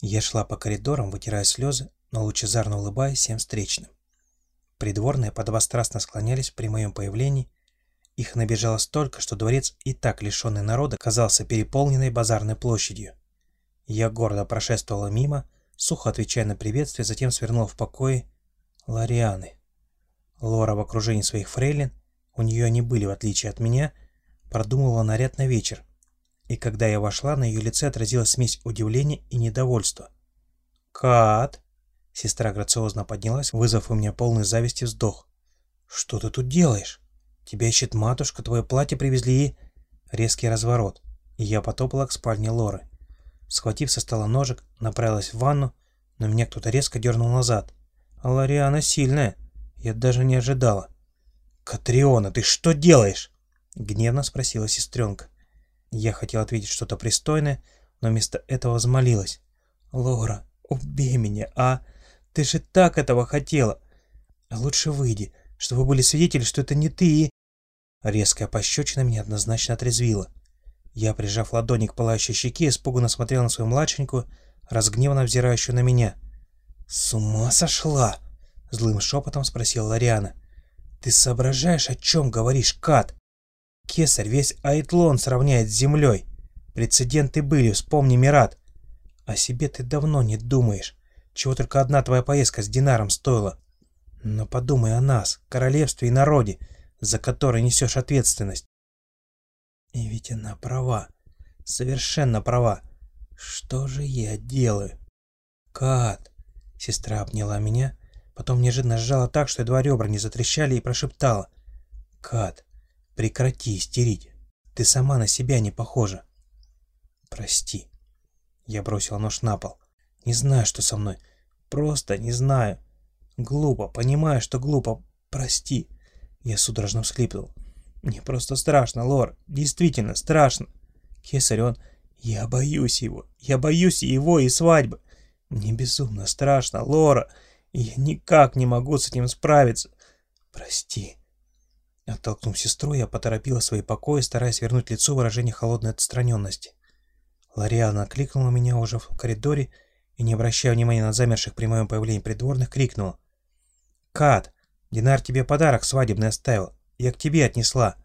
Я шла по коридорам, вытирая слезы, но лучезарно улыбаясь всем встречным. Придворные подобострастно склонялись при моем появлении. Их набежало столько, что дворец, и так лишенный народа, казался переполненной базарной площадью. Я гордо прошествовала мимо, сухо отвечая на приветствие, затем свернула в покое Ларианы. Лора в окружении своих фрейлин, у нее они были, в отличие от меня, продумывала наряд на вечер. И когда я вошла, на ее лице отразилась смесь удивления и недовольства. «Кат!» Сестра грациозно поднялась, вызвав у меня полный зависти вздох. «Что ты тут делаешь? Тебя ищет матушка, твое платье привезли и...» Резкий разворот, и я потопала к спальне Лоры. Схватив со стола ножик, направилась в ванну, но меня кто-то резко дернул назад. А Лариана сильная, я даже не ожидала. «Катриона, ты что делаешь?» — гневно спросила сестренка. Я хотел ответить что-то пристойное, но вместо этого взмолилась. «Лора, убей меня, а? Ты же так этого хотела! Лучше выйди, чтобы были свидетели, что это не ты и...» Резкая пощечина меня однозначно отрезвила. Я, прижав ладони к пылающей щеке, испуганно смотрел на свою младшенькую, разгневанно взирающую на меня. «С ума сошла?» — злым шепотом спросила Лариана. «Ты соображаешь, о чем говоришь, Кат? Кесарь весь Айтлон сравняет с землей. Прецеденты были, вспомни, Мират. О себе ты давно не думаешь, чего только одна твоя поездка с Динаром стоила. Но подумай о нас, королевстве и народе, за который несешь ответственность. И ведь она права, совершенно права. Что же я делаю? Кат, сестра обняла меня, потом неожиданно сжала так, что едва ребра не затрещали и прошептала. Кат, Прекрати истерить. Ты сама на себя не похожа. Прости. Я бросил нож на пол. Не знаю, что со мной. Просто не знаю. Глупо, понимаю, что глупо. Прости. Я судорожно всхлипнул. Мне просто страшно, Лор. Действительно страшно. Кесарь, он... Я боюсь его. Я боюсь его и свадьбы. Мне безумно страшно, Лора. Я никак не могу с этим справиться. Прости. Оттолкнув сестру, я поторопила свои покои, стараясь вернуть лицу выражение холодной отстраненности. Лориана кликнула меня уже в коридоре и, не обращая внимания на замерших при моем появлении придворных, крикнула. «Кат, Динар тебе подарок свадебный оставил. Я к тебе отнесла».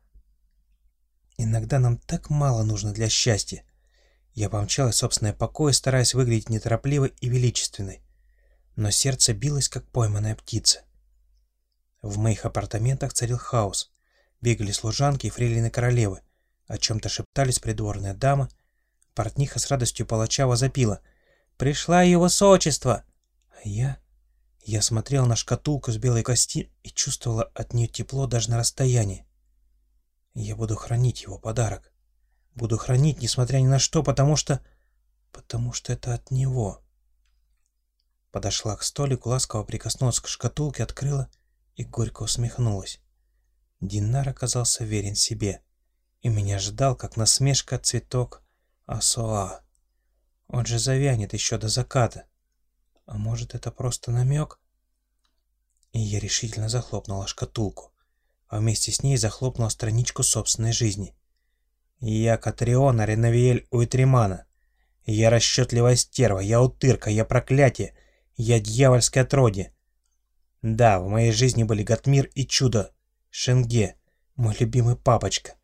Иногда нам так мало нужно для счастья. Я помчалась в собственное покое, стараясь выглядеть неторопливой и величественной. Но сердце билось, как пойманная птица. В моих апартаментах царил хаос. Бегали служанки и фрейлины королевы. О чем-то шептались придворные дамы. Портниха с радостью палача возопила. «Пришла его высочество!» А я... Я смотрел на шкатулку с белой кости и чувствовала от нее тепло даже на расстоянии. Я буду хранить его подарок. Буду хранить, несмотря ни на что, потому что... Потому что это от него. Подошла к столику, ласково прикоснулась к шкатулке, открыла и горько усмехнулась. Динар оказался верен себе, и меня ждал, как насмешка, цветок Асоа. Он же завянет еще до заката. А может, это просто намек? И я решительно захлопнула шкатулку, а вместе с ней захлопнула страничку собственной жизни. Я Катриона Ренавиэль Уитримана. Я расчетливая стерва, я утырка, я проклятие, я дьявольское отродье. Да, в моей жизни были Гатмир и Чудо, Шенге, мой любимый папочка.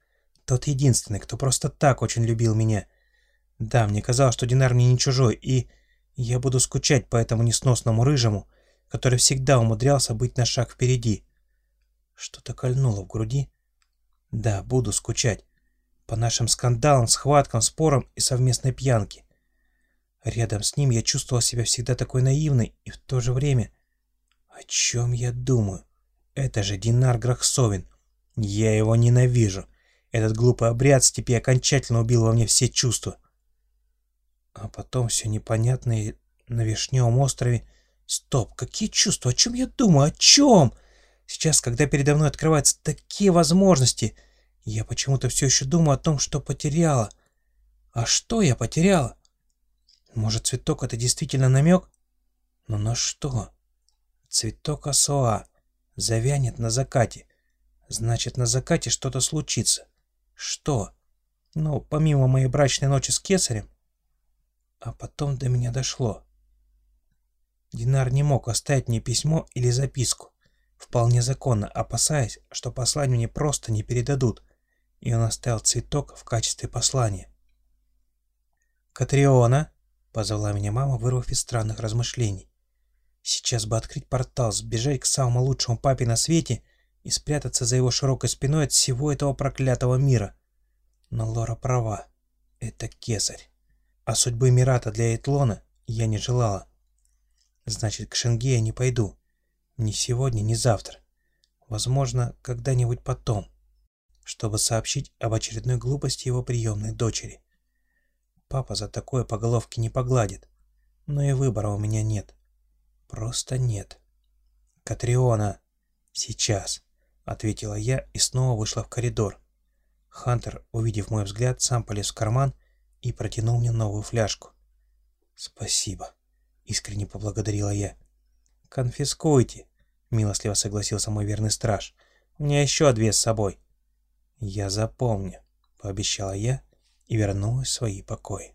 Тот единственный, кто просто так очень любил меня. Да, мне казалось, что Динар мне не чужой, и я буду скучать по этому несносному рыжему, который всегда умудрялся быть на шаг впереди. Что-то кольнуло в груди. Да, буду скучать. По нашим скандалам, схваткам, спорам и совместной пьянке. Рядом с ним я чувствовал себя всегда такой наивной и в то же время... О чем я думаю? Это же Динар Грахсовин. Я его ненавижу. Этот глупый обряд степи окончательно убил во мне все чувства. А потом все непонятное на Вишневом острове. Стоп, какие чувства? О чем я думаю? О чем? Сейчас, когда передо мной открываются такие возможности, я почему-то все еще думаю о том, что потеряла. А что я потеряла? Может, цветок — это действительно намек? Но на что? Цветок Асоа завянет на закате. Значит, на закате что-то случится. Что? Ну, помимо моей брачной ночи с кесарем? А потом до меня дошло. Динар не мог оставить мне письмо или записку, вполне законно, опасаясь, что послание мне просто не передадут, и он оставил цветок в качестве послания. «Катриона!» — позвала меня мама, вырвав из странных размышлений. «Сейчас бы открыть портал, сбежать к самому лучшему папе на свете и спрятаться за его широкой спиной от всего этого проклятого мира. Но Лора права. Это кесарь. А судьбы Мирата для Этлона я не желала. Значит, к Шенге я не пойду. Ни сегодня, ни завтра. Возможно, когда-нибудь потом. Чтобы сообщить об очередной глупости его приемной дочери. Папа за такое по головке не погладит. Но и выбора у меня нет. Просто нет. «Катриона!» «Сейчас!» — ответила я и снова вышла в коридор. Хантер, увидев мой взгляд, сам полез в карман и протянул мне новую фляжку. «Спасибо!» — искренне поблагодарила я. «Конфискуйте!» — милостливо согласился мой верный страж. «У меня еще две с собой». «Я запомню», — пообещала я и вернулась в свои покои.